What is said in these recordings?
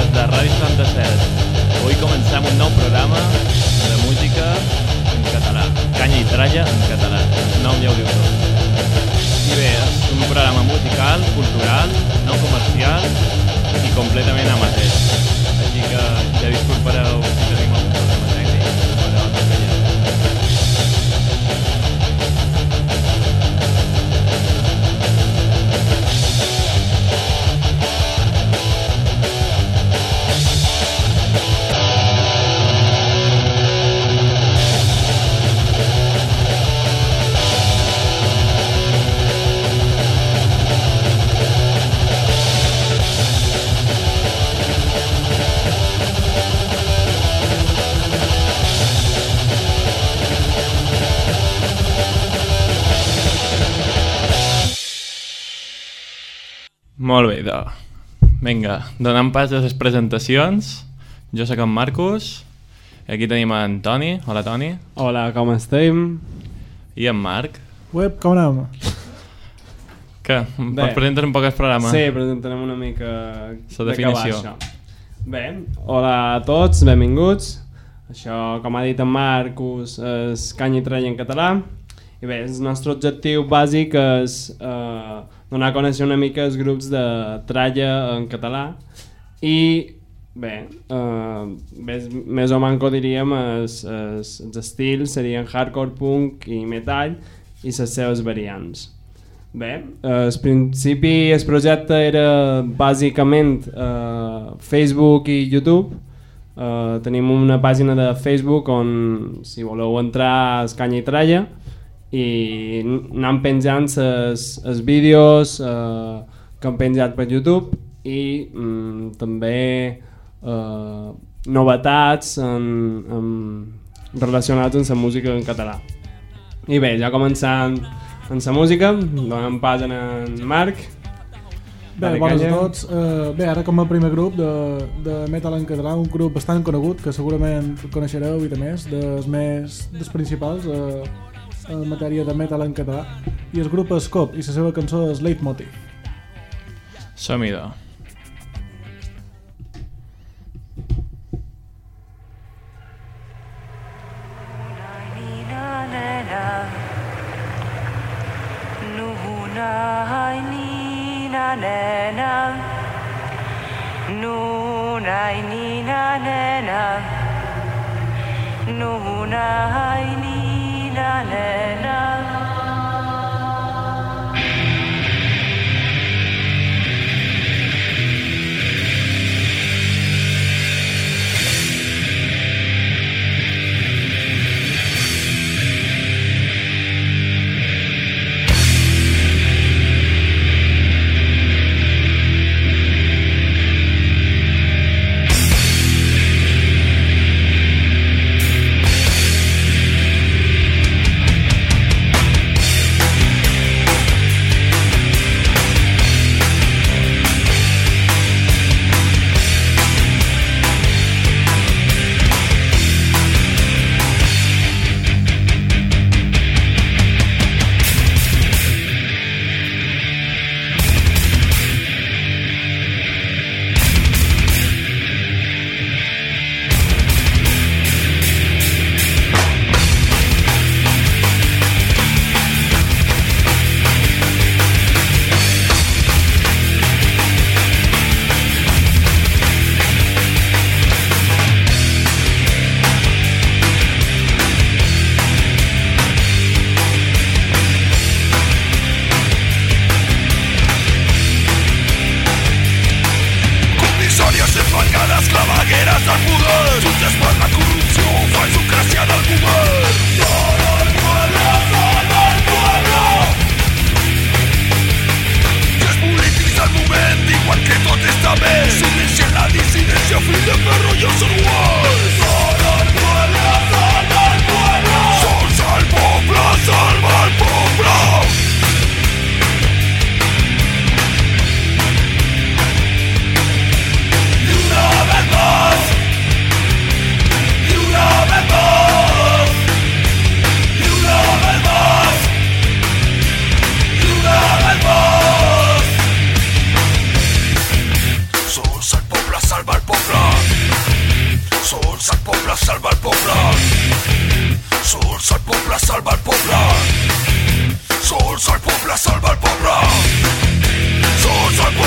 des de Ràdio 77. Avui comencem un nou programa de música en català. Canya i tralla en català. El nom ja ho diu tot. I bé, és un programa musical, cultural, no comercial i completament amateur. Així que ja disculpareu si Molt bé, doncs. Vinga, donant pas a les presentacions. Jo sóc en Marcus. Aquí tenim en Toni. Hola, Toni. Hola, com estem? I en Marc. Web, com anem? Què? Pots presentar un poc el programa? Sí, presentarem una mica La de definició. això. Bé, hola a tots, benvinguts. Això, com ha dit en Marcus, és canya i tralla en català. I bé, el nostre objectiu bàsic és eh, donar a conèixer una mica els grups de tralla en català i bé, eh, més, més o manco diríem els, els, els estils serien hardcore, punk i metal i les seves variants. Bé, al principi el projecte era bàsicament eh, Facebook i YouTube. Eh, tenim una pàgina de Facebook on si voleu entrar es canya i tralla i anem penjant els vídeos eh, que hem penjat per YouTube i mm, també eh, novetats en, en, relacionats amb la música en català. I bé, ja començant amb la música, donem pas en en Marc. Bé, bones a tots. Uh, bé, ara com a primer grup de, de metal en català, un grup bastant conegut, que segurament coneixereu i de més, dels més dels principals uh, en matèria de metal en català, i el grup és Cop, i la seva cançó és Leitmotiv. Som-hi, doncs. jutges per la corrupció Falsocràcia del govern Dona el poble, dona el poble I els polítics del moment diuen que tot està bé Subvencien la dissidència, fill de perro jo el guai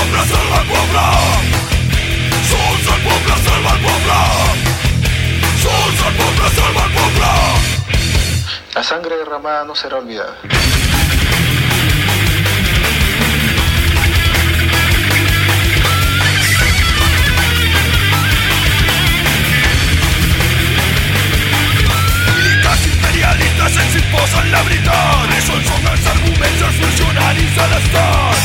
Sols el poble salva el poble. Sols el poble salva el poble. Sols el poble salva el poble. La sangre derramada no será olvidada. Militars imperialistes ens imposen la veritat. Això són els arguments dels funcionaris de l'Estat.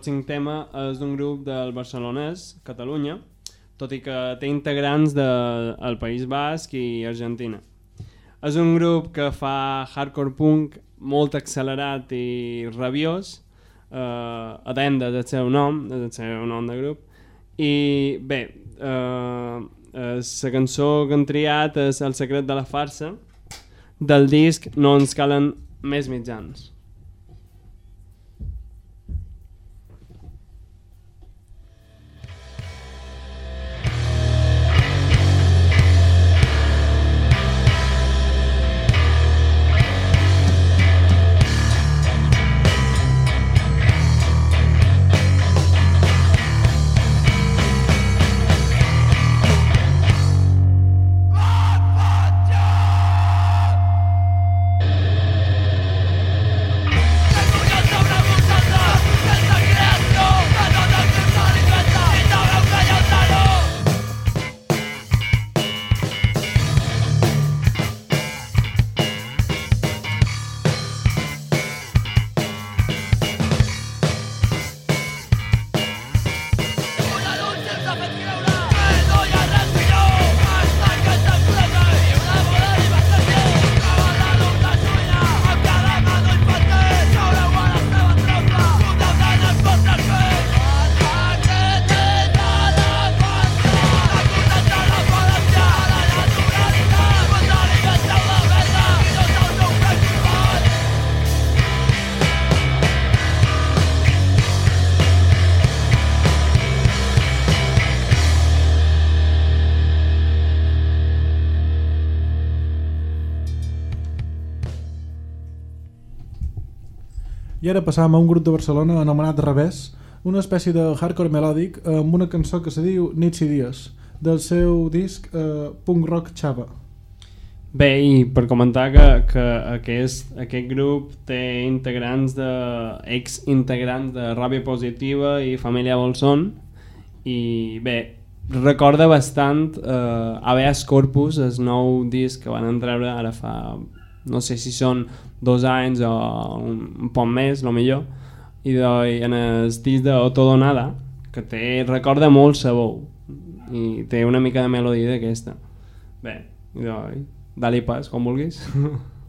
El pròxim tema és d'un grup del Barcelonès, Catalunya, tot i que té integrants del de, País Basc i Argentina. És un grup que fa hardcore punk molt accelerat i rabiós, eh, atenda del seu nom, del seu nom de grup, i bé, eh, la cançó que han triat és El secret de la farsa, del disc No ens calen més mitjans. I ara passàvem a un grup de Barcelona anomenat Revés, una espècie de hardcore melòdic amb una cançó que se diu Nits i Dies, del seu disc eh, Punk Rock Chava. Bé, i per comentar que, que aquest, aquest grup té integrants de, ex-integrants de Ràbia Positiva i Família Bolson i bé, recorda bastant eh, Habeas Corpus, el nou disc que van treure ara fa no sé si són dos anys o un, un poc més, lo millor. I de, en el disc de Todo Nada que té, recorda molt sabó i té una mica de melodia d'aquesta bé, i de, dali pas, com vulguis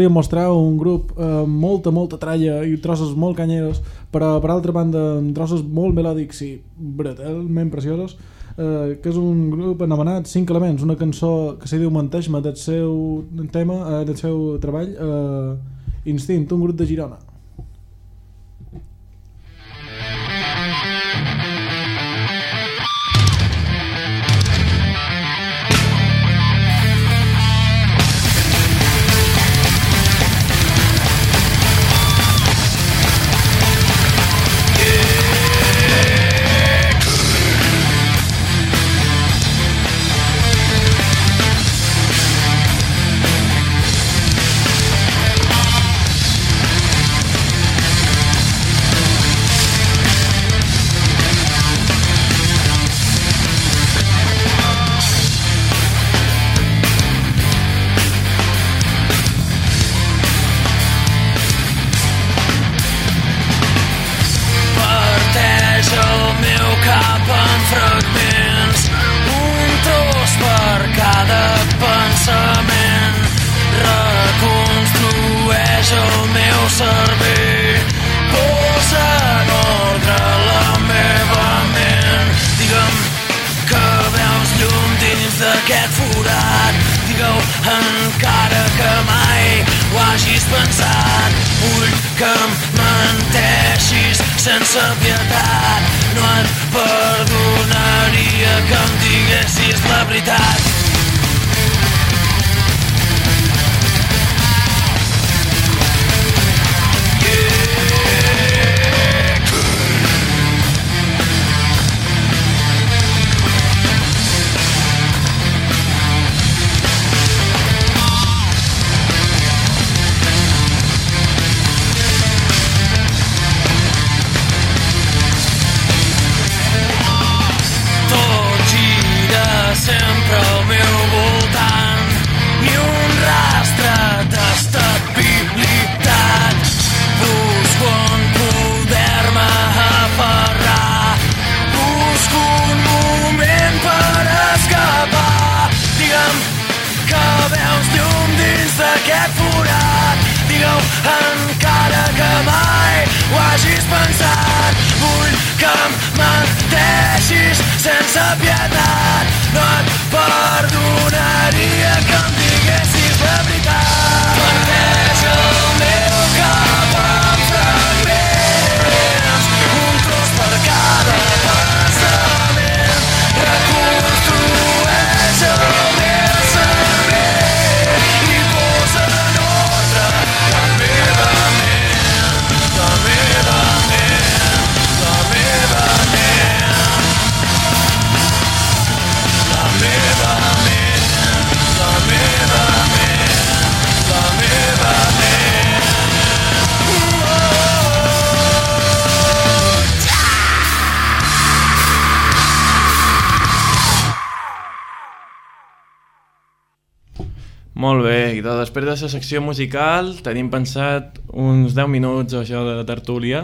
volia mostrar un grup amb molta, molta tralla i trossos molt canyeros, però per altra banda trossos molt melòdics i brutalment preciosos, eh, que és un grup anomenat Cinc Elements, una cançó que se diu Menteix-me del seu tema, eh, del seu treball, eh, Instint, un grup de Girona. Després de la secció musical tenim pensat uns 10 minuts o això de tertúlia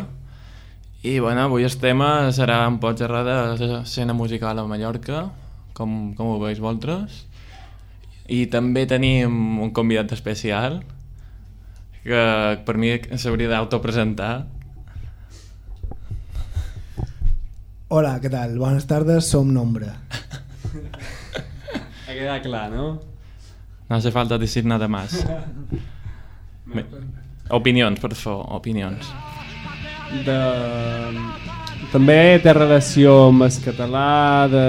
i bueno, avui el tema serà un poc xerrar de l'escena musical a Mallorca com, com ho veus vosaltres i també tenim un convidat especial que per mi s'hauria d'autopresentar Hola, ¿qué tal? Buenas tardes, som Nombre. Ha quedat clar, no? No hace falta decir nada más Me... opinions, per favor, opinions De... També té relació amb el català, de...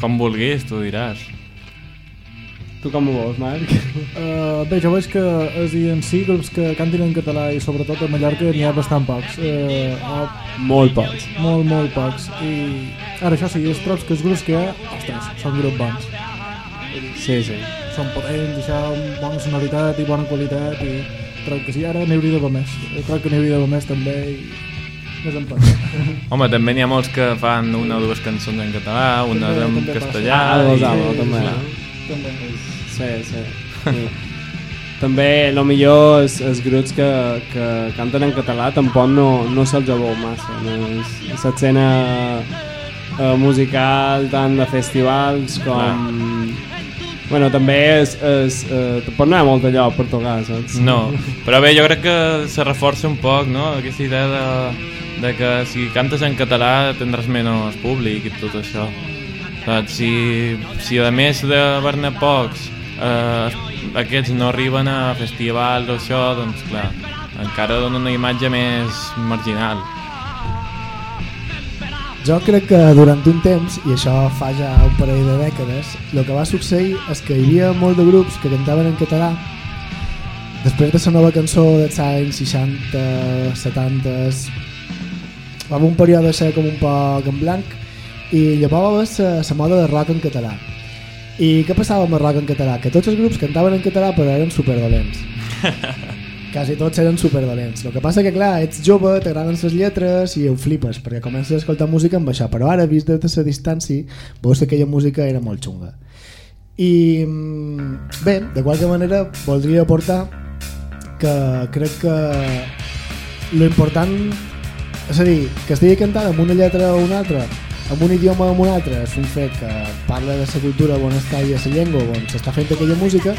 com vulguis, tu diràs Tu com ho veus, Marc? Uh, bé, jo veig que és dir, en si grups que cantin en català i sobretot a Mallorca n'hi ha bastant pocs. Uh, uh, Molt pocs. molt, molt pocs. I ara això sí, els trocs que els grups que hi ha, ostres, són grups bons. Sí, sí. Són potents, això, amb bona sonoritat i bona qualitat i crec que sí, ara n'hi hauria d'haver més. Jo crec que n'hi hauria d'haver més també i més en pla. Home, també n'hi ha molts que fan una o dues cançons en català, una També- en també castellà... Ah, i- dos àlbums, també. clar. també. Sí, sí. sí. també, el millor els, els grups que, que canten en català tampoc no, no se'ls veu massa. No? És l'escena eh, musical tant de festivals com, Bueno, també és, és, eh, pot anar molt allò per tocar, saps? No, però bé, jo crec que se reforça un poc, no?, aquesta idea de, de que si cantes en català tindràs menys públic i tot això. Saps? Si, si a més d'haver-ne pocs eh, aquests no arriben a festivals o això, doncs clar, encara dona una imatge més marginal. Jo crec que durant un temps, i això fa ja un parell de dècades, el que va succeir és que hi havia molt de grups que cantaven en català. Després de la nova cançó dels anys 60, 70 va haver un període de ser com un poc en blanc i llavors va la moda de rock en català. I què passava amb el rock en català? que tots els grups cantaven en català però eren superdolents quasi tots eren superdolents. El que passa que, clar, ets jove, t'agraden les lletres i ho flipes, perquè comences a escoltar música amb això, però ara, vist des de la distància, veus que aquella música era molt xunga. I mm, bé, de qualque manera, voldria aportar que crec que lo important és a dir, que estigui cantada amb una lletra o una altra amb un idioma o amb un altre és un fet que parla de la cultura on està i de la llengua on s'està fent aquella música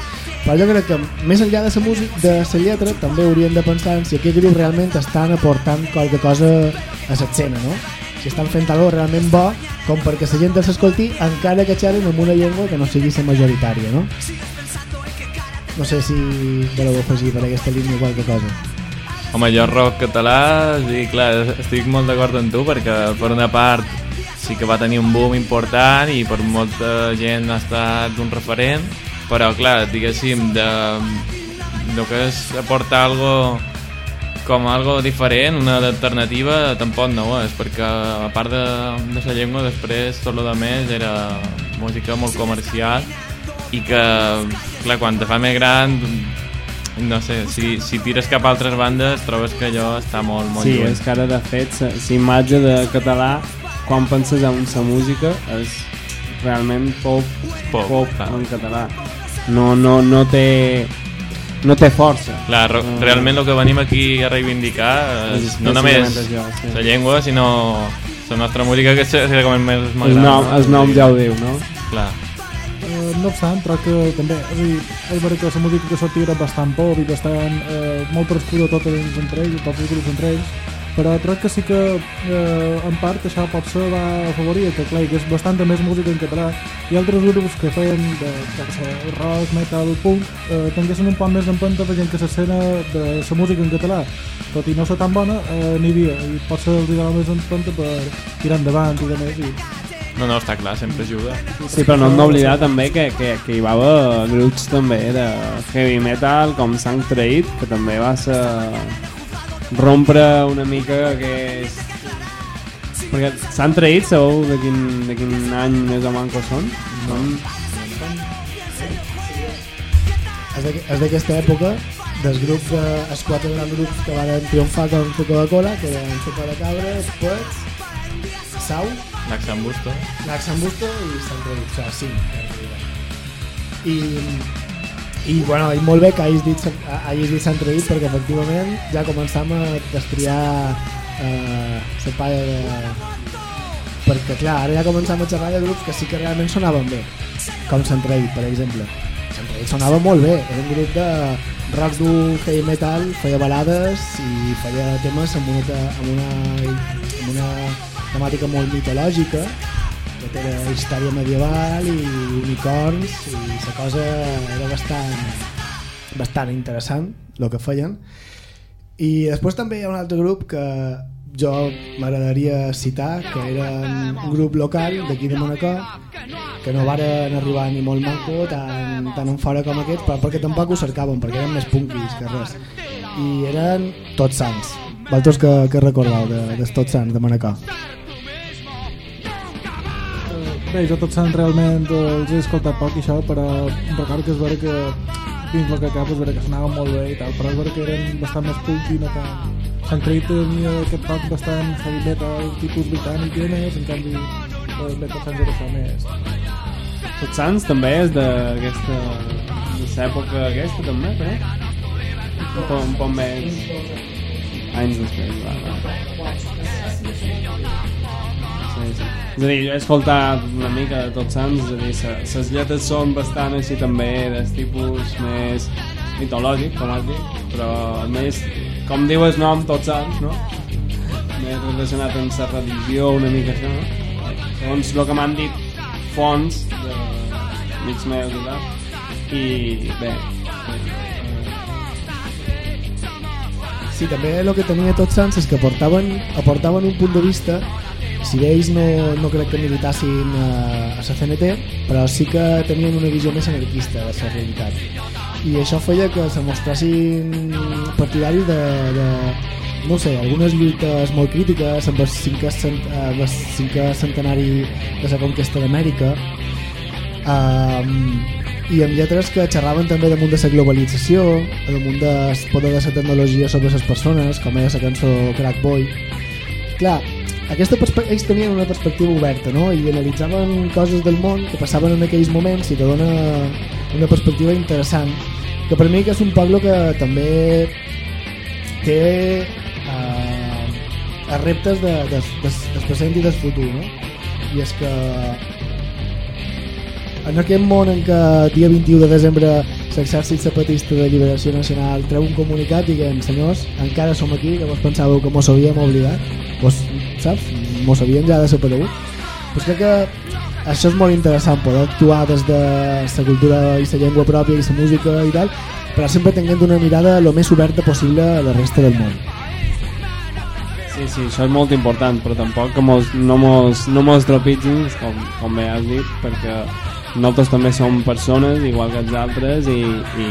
però jo crec que més enllà de la, música, de la lletra també hauríem de pensar en si aquest grup realment estan aportant qualque cosa a l'escena no? si estan fent alguna realment bo com perquè la gent els escolti encara que xerren amb una llengua que no sigui la majoritària no? no sé si voleu afegir per aquesta línia qualque cosa Home, jo rock català, sí, clar, estic molt d'acord amb tu perquè per una part sí que va tenir un boom important i per molta gent ha estat un referent, però clar, diguéssim, de, de que és aportar algo com algo diferent, una alternativa, tampoc no ho és, perquè a part de, de la llengua, després tot el més era música molt comercial i que, clar, quan te fa més gran no sé, si, si tires cap a altres bandes trobes que allò està molt, molt Sí, lluny. és que ara de fet la imatge de català quan penses en sa música és realment pop, Pop, pop, clar. en català no, no, no té no té força Clar, Mm. realment el que venim aquí a reivindicar és És no només sí. la llengua, sinó la nostra música que és la que més el m'agrada. nom, el nom ja ho diu no? Clar. Eh, no obstant, crec que també és, dir, és veritat que la música que sortia era bastant pop i bastant eh, molt prescuda tots ells entre ells, tots els grups entre ells, però crec que sí que eh, en part això potser va afavorir que clar, que és bastanta més música en català i altres grups que feien de, de, de rock, metal, punk eh, tinguessin un poc més d'empenta veient que l'escena de la música en català tot i no ser tan bona, eh, n'hi havia i potser els donava més empenta per tirar endavant i de més i No, no, està clar, sempre ajuda. Sí, però no hem d'oblidar també que, que, que hi va haver grups també de heavy metal com Sang Traït, que també va ser rompre una mica que és... Perquè s'han traït, sabeu de quin, de quin any més o manco són? Són és d'aqu- és d'aquesta època dels grups de, els quatre grans grups que van triomfar com la Coca-Cola que eren Sopa de Cabra, Pets Sau, L'Axan Busto. l'Axambusto i Sant Traït, o sigui, realitat. i i, bueno, i molt bé que hagis dit, hagis dit Sant Traït perquè efectivament ja començam a destriar eh, la palla de... perquè clar, ara ja començam a xerrar de grups que sí que realment sonaven bé com Sant Traït, per exemple. Sant Traït sonava molt bé, era un grup de rock dur, heavy metal, feia balades i feia temes amb una, amb una, amb una temàtica molt mitològica que era història medieval i unicorns i la cosa era bastant bastant interessant el que feien. I després també hi ha un altre grup que jo m'agradaria citar que era un grup local d'aquí de Manacor que no varen arribar ni molt manco tan, tan en fora com aquests però perquè tampoc ho cercaven perquè eren més punkis que res. I eren Tots Sants. Vosaltres que, que recordeu de, de Tots Sants de Manacor Bé, jo tot sant realment eh, els he escoltat poc i això, però recordo que és vera que dins el que cap és vera que sonaven molt bé i tal, però és vera que eren bastant més punk i no tan... Sant Traït tenia aquest toc bastant heavy metal, tipus britànic i més, en canvi eh, bé, tot sant era més... Tots Sants també és d'aquesta de l'època aquesta també, però un poc, un poc més anys després va, va. Sí, sí. És a dir, he escoltat una mica de tots sants, és a dir, les lletres són bastant així també del tipus més mitològic, com has dit, però més, com diu el nom, tots sants, no? Més relacionat amb la religió, una mica això, no? Segons el que m'han dit fonts de amics meus i tal, i bé, Sí, també el que tenia tots sants és que aportaven, aportaven un punt de vista si bé ells no, no crec que militassin a, a la CNT però sí que tenien una visió més anarquista de la realitat i això feia que se mostrassin partidaris de, de no sé, algunes lluites molt crítiques amb el cinquè, cent, el cinquè centenari de la conquesta d'Amèrica um, i amb lletres que xerraven també damunt de la globalització, damunt del poder de la tecnologia sobre les persones, com era la cançó Crack Boy. Clar, aquesta ells tenien una perspectiva oberta no? i analitzaven coses del món que passaven en aquells moments i te dona una perspectiva interessant que per mi que és un poble que també té eh, reptes de, de, de, del present i del futur no? i és que en aquest món en què dia 21 de desembre l'exèrcit zapatista de Liberació Nacional treu un comunicat diguem, senyors, encara som aquí que vos pensàveu que mos havíem oblidat? Vos, saps? Mos havíem ja desaparegut. Pues crec que això és molt interessant poder actuar des de la cultura i la llengua pròpia i la música i tal però sempre tenint una mirada el més oberta possible a la resta del món. Sí, sí, això és molt important, però tampoc que mos, no mos, no mos tropitzin, com, com bé has dit, perquè nosaltres també som persones, igual que els altres, i, i,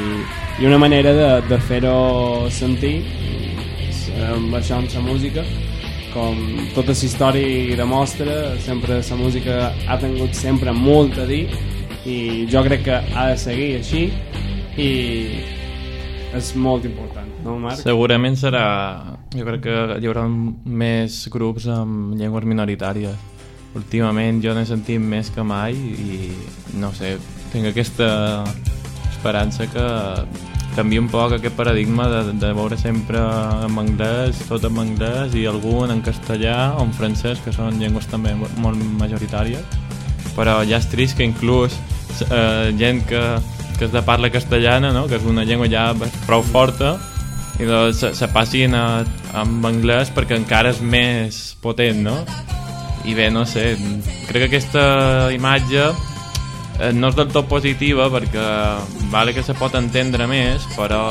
i una manera de, de fer-ho sentir, amb això amb la música, com tota la història demostra, sempre la música ha tingut sempre molt a dir, i jo crec que ha de seguir així, i és molt important, no Marc? Segurament serà... Jo crec que hi haurà més grups amb llengües minoritàries. Últimament jo n'he sentit més que mai i no sé, tinc aquesta esperança que canvia un poc aquest paradigma de, de veure sempre en anglès, tot en anglès i algun en castellà o en francès, que són llengües també molt majoritàries. Però ja és trist que inclús eh, gent que, que es de parla castellana, no? que és una llengua ja prou forta, i doncs se, se passin a, amb anglès perquè encara és més potent, no? I bé, no sé, crec que aquesta imatge eh, no és del tot positiva perquè vale que se pot entendre més, però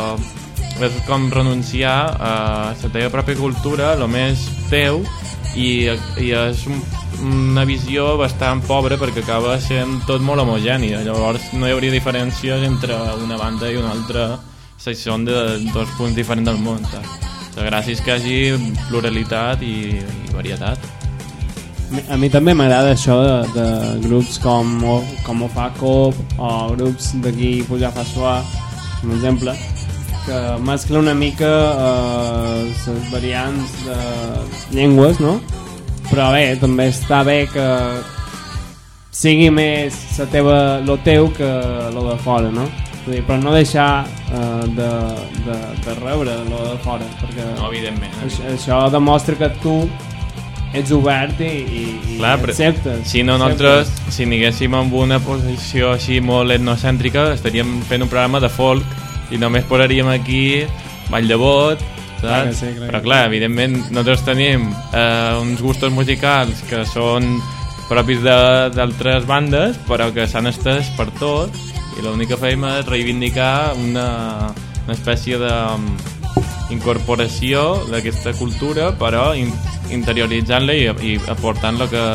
és com renunciar a la teva pròpia cultura, el més teu, i, i és un, una visió bastant pobra perquè acaba sent tot molt homogènia llavors no hi hauria diferències entre una banda i una altra si són de dos punts diferents del món és que hagi pluralitat i, i varietat a mi també m'agrada això de, de grups com, com Ofaco o grups d'aquí Pujar fa suar per exemple que mescla una mica eh, les variants de llengües no? però bé, també està bé que sigui més la teva, lo teu que lo de fora no? dir, però no deixar uh, de, de, de rebre lo de fora perquè no, evidentment, això, això demostra que tu ets obert i, i, i Clar, acceptes. si no nosaltres, si anéssim en una posició així molt etnocèntrica estaríem fent un programa de folk i només posaríem aquí Vall de Bot saps? Clar sí, clar però clar, evidentment nosaltres tenim eh, uns gustos musicals que són propis d'altres bandes però que s'han estès per tot i l'única feina és reivindicar una, una espècie de incorporació d'aquesta cultura però in, interioritzant-la i, i aportant el que,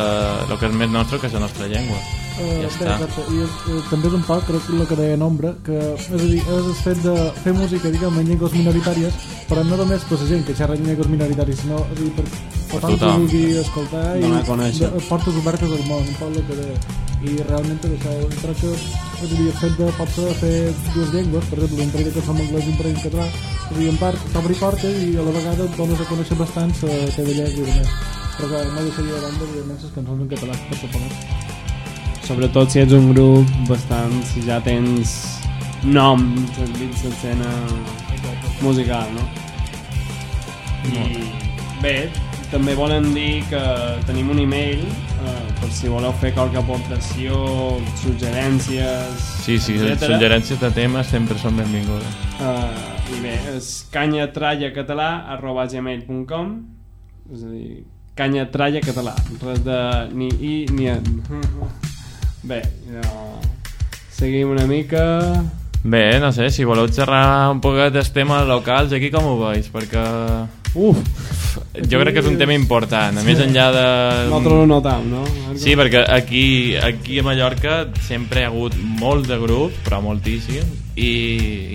lo que és més nostre que és la nostra llengua Uh, ja està. exacte. I és, eh, també és un poc, crec que el que deia Nombre, que és a dir, és el fet de fer música, diguem, en llengües minoritàries, però no només per la gent que xerra en llengües minoritàries, sinó és a dir, per, per tothom que vulgui escoltar i a conèixer. de, portes obertes al món, un el que deia. I realment és això, crec que és a dir, el fet de potser fer dues llengües, per exemple, un parell que som anglès i un parell català, és a dir, en part t'obri portes i a la vegada et dones a conèixer bastant la teva llengua i més. Però que no deixaria de banda, evidentment, les cançons en català, per suposar. Sobretot si ets un grup bastant si ja tens nom dins l'escena musical no? i bé també volen dir que tenim un email eh, per si voleu fer qualque aportació, suggerències, Sí, sí, etcètera. suggerències de temes sempre són benvingudes. Uh, I bé, és canyatrallacatalà arroba gmail.com és a dir, canyatrallacatalà res de ni i ni en bé, jo... seguim una mica Bé, no sé, si voleu xerrar un poquet dels temes locals, aquí com ho veus? Perquè uf, jo crec que és un tema important, a més enllà de... nosaltres ho notam, no? Sí, perquè aquí, aquí a Mallorca sempre hi ha hagut molt de grup, però moltíssim, i,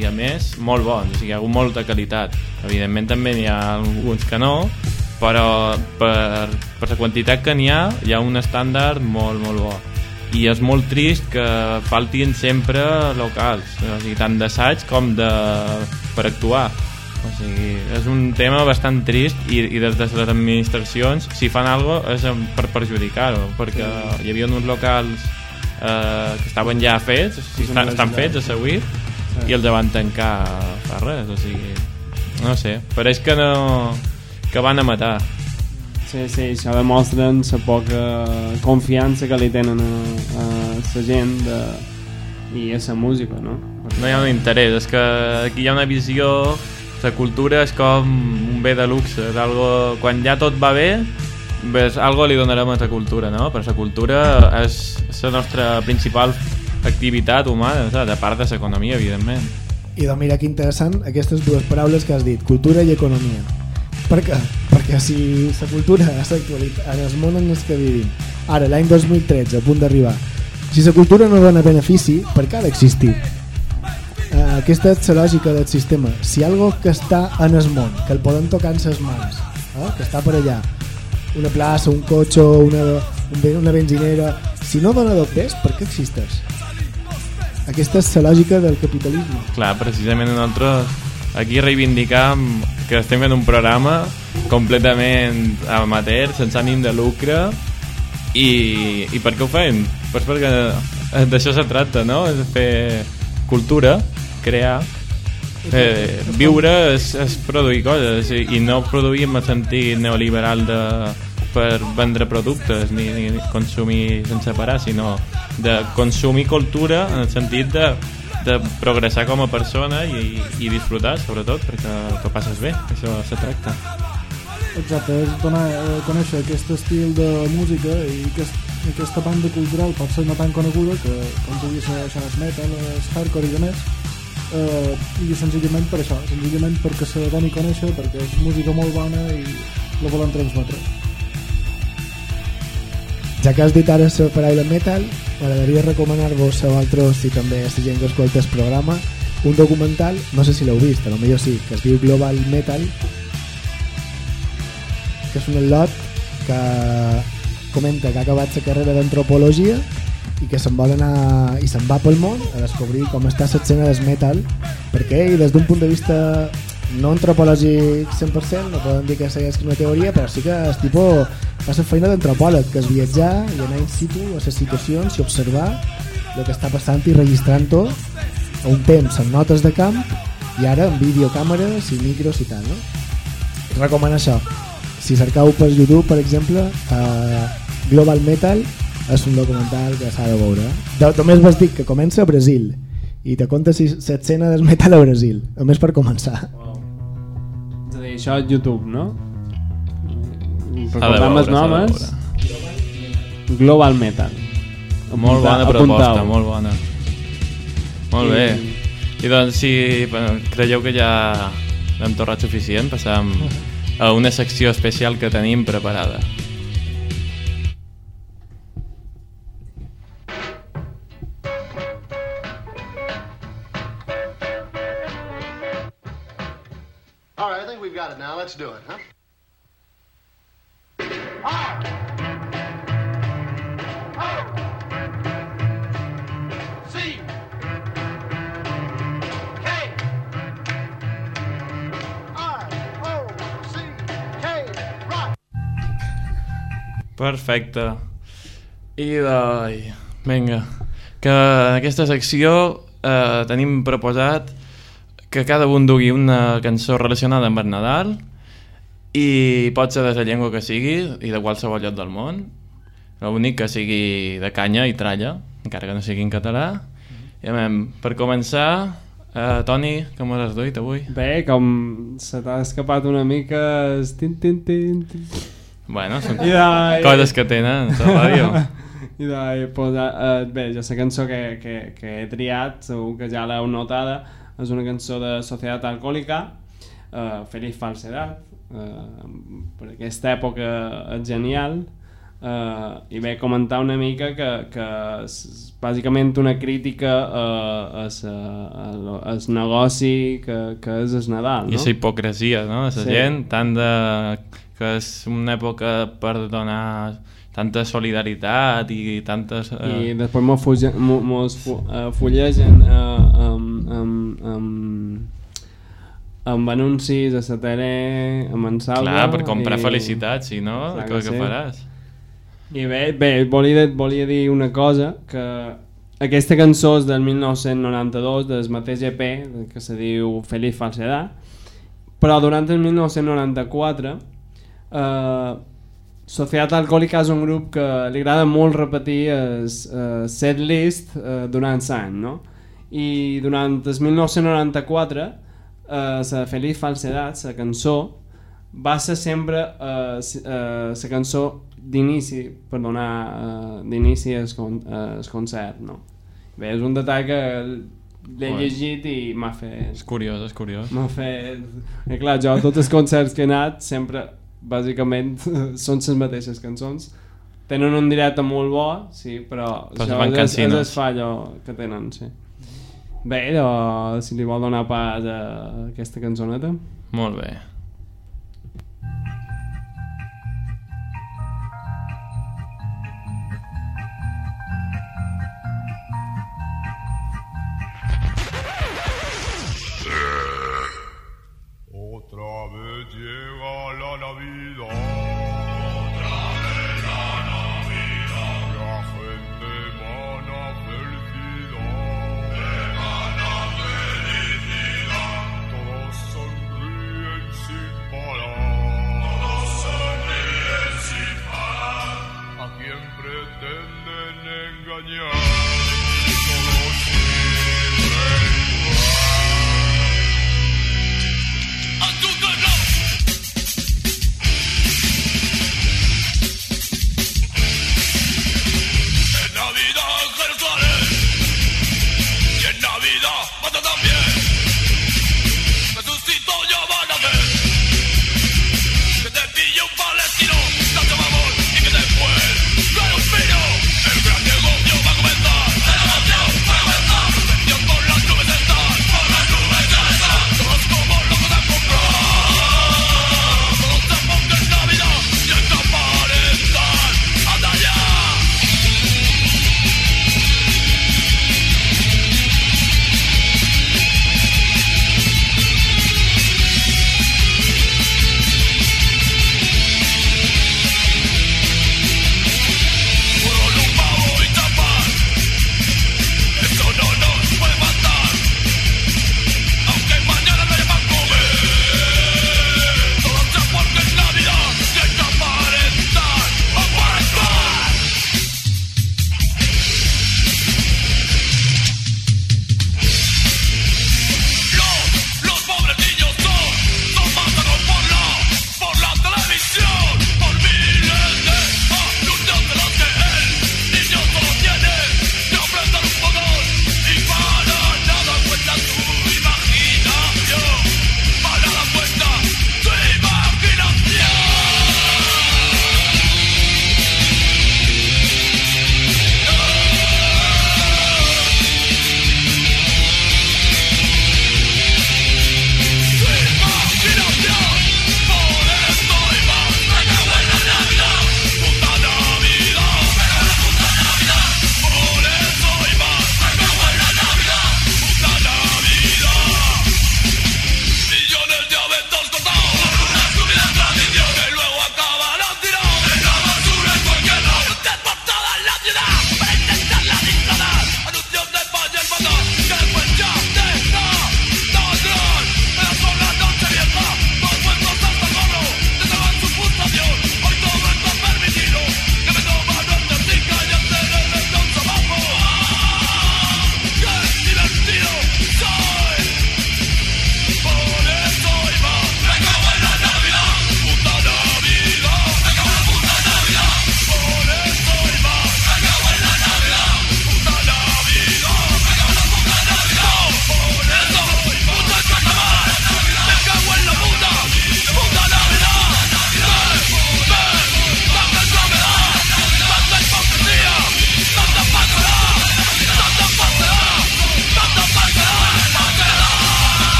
i a més molt bons, o sigui, hi ha hagut molta qualitat. Evidentment també n'hi ha alguns que no, però per, per la quantitat que n'hi ha, hi ha un estàndard molt, molt bo. I és molt trist que faltin sempre locals, o sigui, tant d'assaig com de, per actuar. O sigui, és un tema bastant trist i, i des de les administracions, si fan alguna cosa, és per perjudicar-ho, perquè hi havia uns locals eh, que estaven ja fets, o sigui, estan, estan fets a seguir, i els van tancar fa res, o sigui, no sé, pareix que no que van a matar. Sí, sí, això demostren la poca confiança que li tenen a, a la gent de, i a la música, no? No hi ha un interès, és que aquí hi ha una visió, la cultura és com un bé de luxe, és algo, quan ja tot va bé, ves, algo li donarem a la cultura, no? Però la cultura és, és la nostra principal activitat humana, saps? a part de l'economia, evidentment. I doncs mira que interessant aquestes dues paraules que has dit, cultura i economia. Per què? Perquè si la cultura l'actualitat, en el món en el que vivim, ara l'any 2013, a punt d'arribar, si la cultura no dona benefici, per què ha d'existir? Eh, aquesta és la lògica del sistema. Si algo que està en el món, que el podem tocar en les mans, eh, que està per allà, una plaça, un cotxe, una, una benzinera, si no dona doctors, per què existeix? Aquesta és la lògica del capitalisme. Clar, precisament nosaltres aquí reivindicam que estem fent un programa completament amateur, sense ànim de lucre i, i per què ho fem? Pues perquè d'això se tracta, no? És fer cultura, crear eh, viure és, és produir coses i, i no produir en el sentit neoliberal de, per vendre productes ni, ni consumir sense parar sinó de consumir cultura en el sentit de, de progressar com a persona i, i disfrutar sobretot perquè t'ho passes bé, això se tracta. Exacte, és donar a conèixer aquest estil de música i aquest, aquesta banda cultural pot ser no tan coneguda que com pugui ser això és metal, és hardcore i demés eh, i senzillament per això senzillament perquè se doni a conèixer perquè és música molt bona i la volen transmetre Ja que has dit ara la paraula metal, m'agradaria recomanar-vos a vosaltres, si també la gent que escolta el programa, un documental, no sé si l'heu vist, a lo millor sí, que es diu Global Metal, que és un lot que comenta que ha acabat la carrera d'antropologia i que se'n vol anar i se'n va pel món a descobrir com està l'escena del metal perquè ell des d'un punt de vista no antropològic 100% no podem dir que segueix una teoria però sí que el tipus fa la feina d'antropòleg que és viatjar i anar in situ a les situacions i observar el que està passant i registrant-ho a un temps amb notes de camp i ara amb videocàmeres i micros i tal no? recomana això. Si cercau per YouTube per exemple eh, Global Metal és un documental que s'ha de veure de, només vas dir que comença a Brasil i te conta l'escena del metal a Brasil només per començar. És dir, això és YouTube, no? Recordem els nomes. Global Metal. molt bona proposta, apuntau. molt bona molt I- bé i doncs si bueno, creieu que ja hem torrat suficient passam a una secció especial que tenim preparada Let's do it, huh? Perfecte. I de... Vinga, que en aquesta secció eh, tenim proposat que cada un dugui una cançó relacionada amb el Nadal i pot ser de la llengua que sigui i de qualsevol lloc del món. L'únic que sigui de canya i tralla encara que no sigui en català. I a veure, per començar uh, Toni, com has duit avui? Bé, com se t'ha escapat una mica... Tin, tin, tin, tin. Bueno, són I de- coses que tenen la ràdio. I de, pues, uh, bé, ja la cançó que, que, que he triat, segur que ja l'heu notada, és una cançó de Societat Alcohòlica, uh, Feliz Falsedad, uh, per aquesta època és genial, uh, i bé, comentar una mica que, que és bàsicament una crítica a, lo- al negoci que, que és el Nadal, i no? la hipocresia no? la Sí. gent tant de que és una època per donar tanta solidaritat i tantes i eh, després mos, fuge, mos uh, fullegen uh, amb, amb, amb, amb anuncis a la tele, amb en Salva... clar, per comprar i- felicitat si no, Clar què, que sí. faràs? I bé, bé volia, volia dir una cosa, que aquesta cançó és del 1992, del mateix EP, que se diu Feliz Falsedad, però durant el 1994 eh, Societat Alcohòlica és un grup que li agrada molt repetir el eh, set list eh, durant l'any, no? I durant el 1994 eh, la Feliz Falsedad, la cançó, va ser sempre eh, s- eh, la cançó d'inici per donar eh, d'inici al con al concert no? bé, és un detall que l'he llegit i m'ha fet És curiós, és curiós. m'ha fet i clar, jo a tots els concerts que he anat sempre, bàsicament són les mateixes cançons tenen un directe molt bo sí, però, Però això és, és el fallo que tenen sí. Bé, doncs, si li vol donar pas a aquesta cançoneta Molt bé.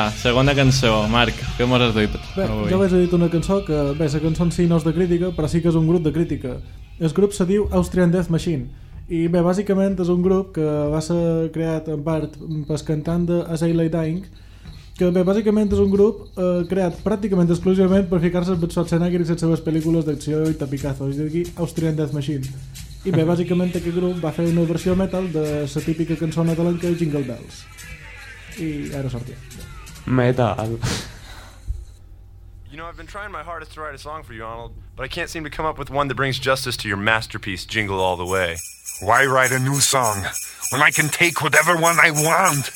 Va, segona cançó. Marc, què mos has duit Bé, avui? jo vaig dit una cançó que, bé, la cançó en si no és de crítica, però sí que és un grup de crítica. El grup se diu Austrian Death Machine. I bé, bàsicament és un grup que va ser creat en part pel cantant de As I Lay Dying, que bé, bàsicament és un grup eh, creat pràcticament exclusivament per ficar-se amb Schwarzenegger i les seves pel·lícules d'acció i tapicazos, és a dir, Austrian Death Machine. I bé, bàsicament aquest grup va fer una versió metal de la típica cançó nadalenca Jingle Bells. I ara sortia. Metal. You know, I've been trying my hardest to write a song for you, Arnold, but I can't seem to come up with one that brings justice to your masterpiece, Jingle All the Way. Why write a new song when I can take whatever one I want?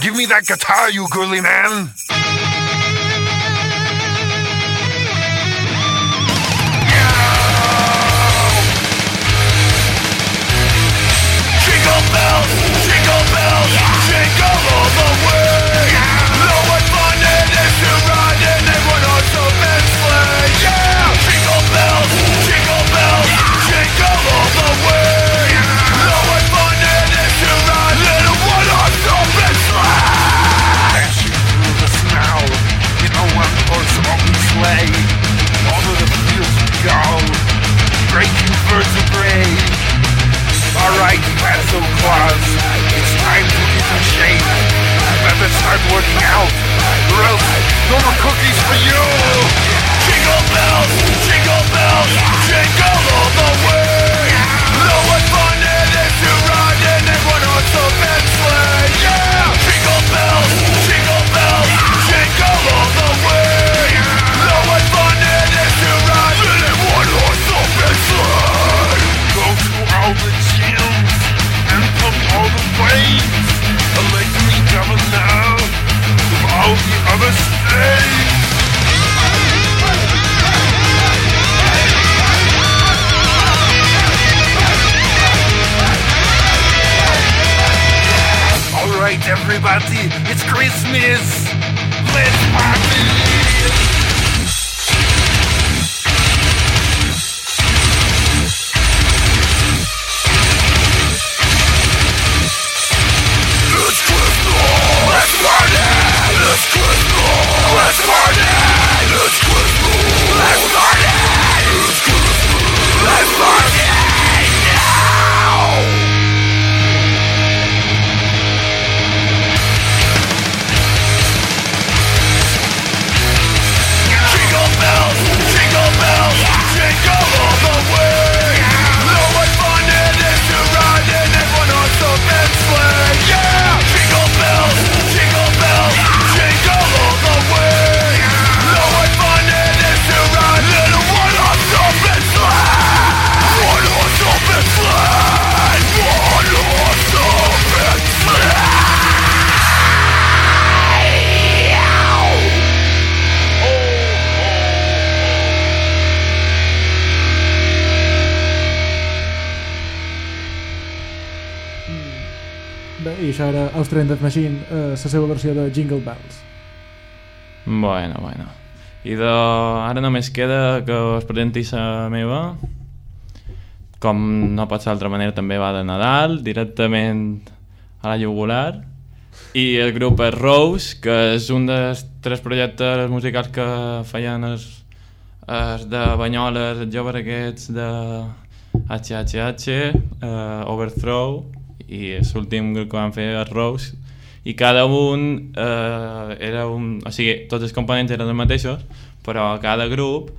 Give me that guitar, you girly man! Jingle bells, jingle bells, Alright, Fatso Claus, it's time to get in shape. Better start working out, or else no more cookies for you! Jingle bells, jingle bells, jingle all the way. I això era Austrian Death Machine, eh, la seva versió de Jingle Bells. Bueno, bueno. I de... ara només queda que us presenti la meva. Com no pot ser d'altra manera, també va de Nadal, directament a la jugular. I el grup és Rose, que és un dels tres projectes musicals que feien els, els de Banyoles, els joves aquests de HHH, eh, Overthrow, i l'últim que van fer és Rose, i cada un eh, era un... O sigui, tots els components eren els mateixos, però a cada grup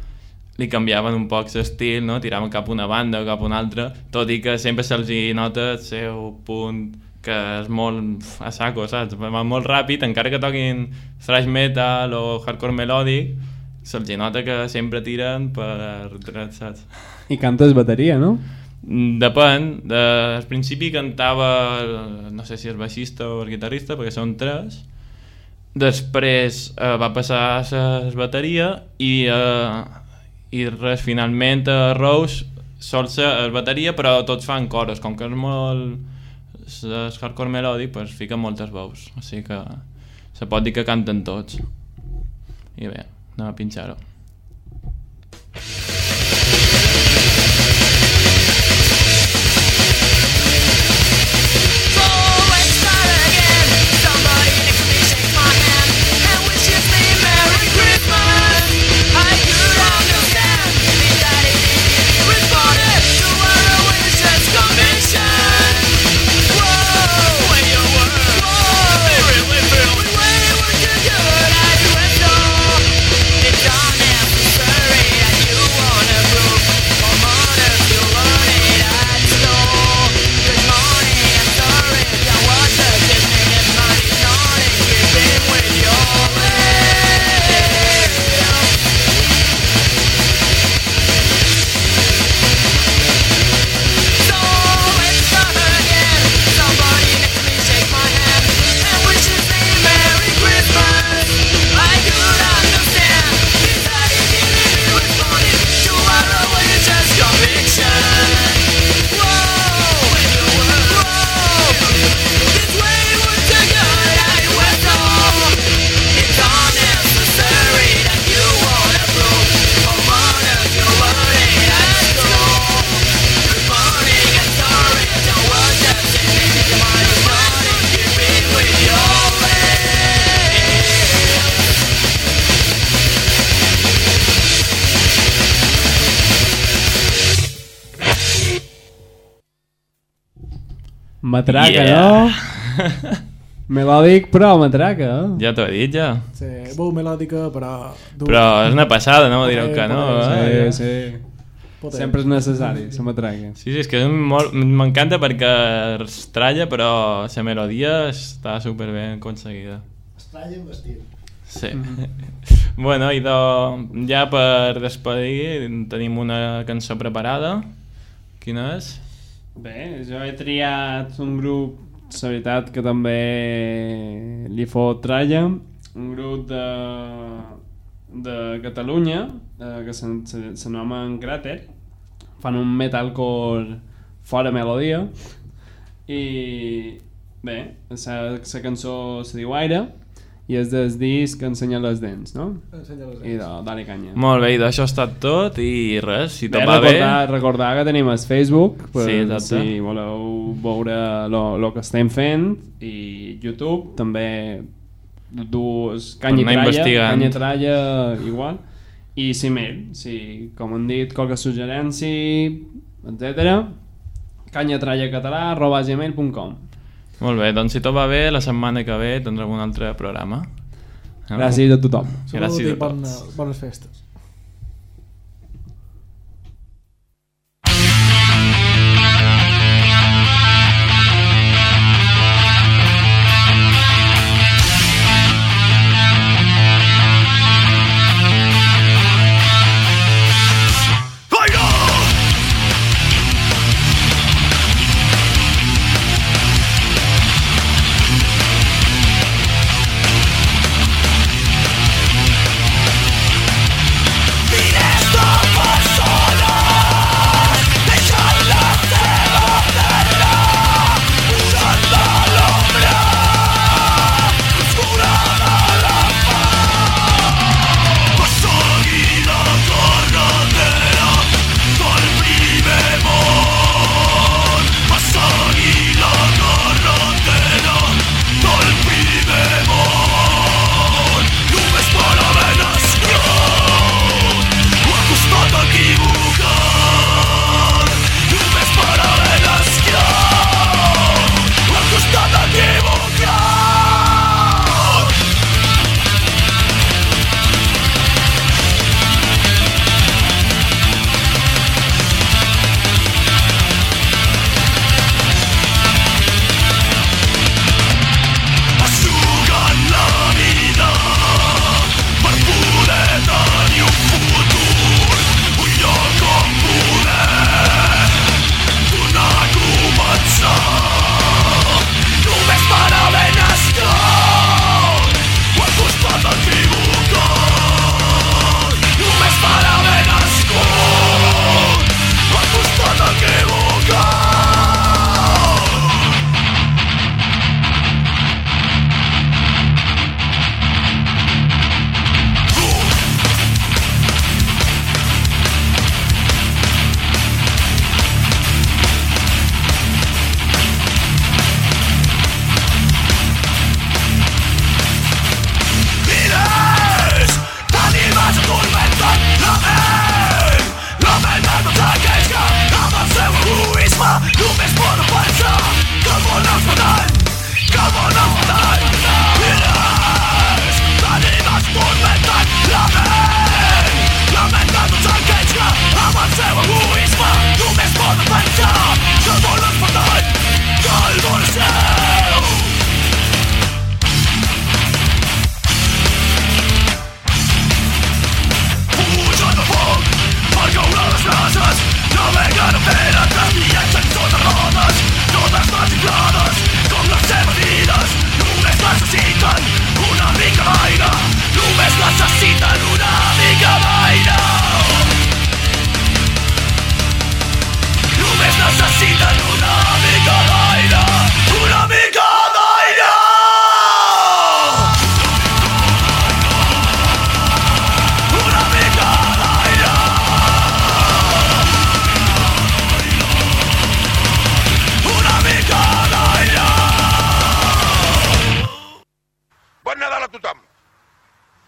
li canviaven un poc l'estil, no? tiraven cap una banda o cap una altra, tot i que sempre se'ls nota el seu punt que és molt a saco, saps? Va molt ràpid, encara que toquin thrash metal o hardcore melòdic, se'ls nota que sempre tiren per saps? I cantes bateria, no? Depèn, de, al principi cantava, no sé si és baixista o guitarrista, perquè són tres, després eh, va passar a la bateria i, eh, i res, finalment a Rose sol ser el bateria però tots fan coros, com que és molt és hardcore melòdic pues fiquen moltes veus, o sigui que se pot dir que canten tots. I bé, anem a pinxar-ho Matraca, Yeah. no? Melòdic, però matraca, eh? Ja t'ho he dit, ja. Sí, veu melòdica, però... dur. Però és una passada, no? Direu que no, eh? Sí, sí. Potent. Sempre és necessari, la matraca. Sí, sí, és que m'encanta perquè es tralla, però la melodia està superben aconseguida. Estranya amb estil. Sí. bueno, i de, ja per despedir tenim una cançó preparada. Quina és? Bé, jo he triat un grup, la veritat que també li fot tralla, un grup de, de Catalunya, eh, que s'anomen Cràter, fan un metalcore fora melodia, i bé, la cançó se diu Aire, i és del disc que ensenya les dents, no? Ensenya les I de, dale canya. Molt bé, i d'això ha estat tot i res, si tot Bé, va bé... recordar, recordar que tenim el Facebook per Sí, exacte. si voleu veure el que estem fent i YouTube també dues canya i tralla, canya i tralla igual i si mail, si com han dit qualque suggerència etc canyatrallacatalà arroba gmail.com Molt bé, doncs si tot va bé, la setmana que ve tindrem un altre programa. Gràcies a tothom. Gràcies a tots. bones festes.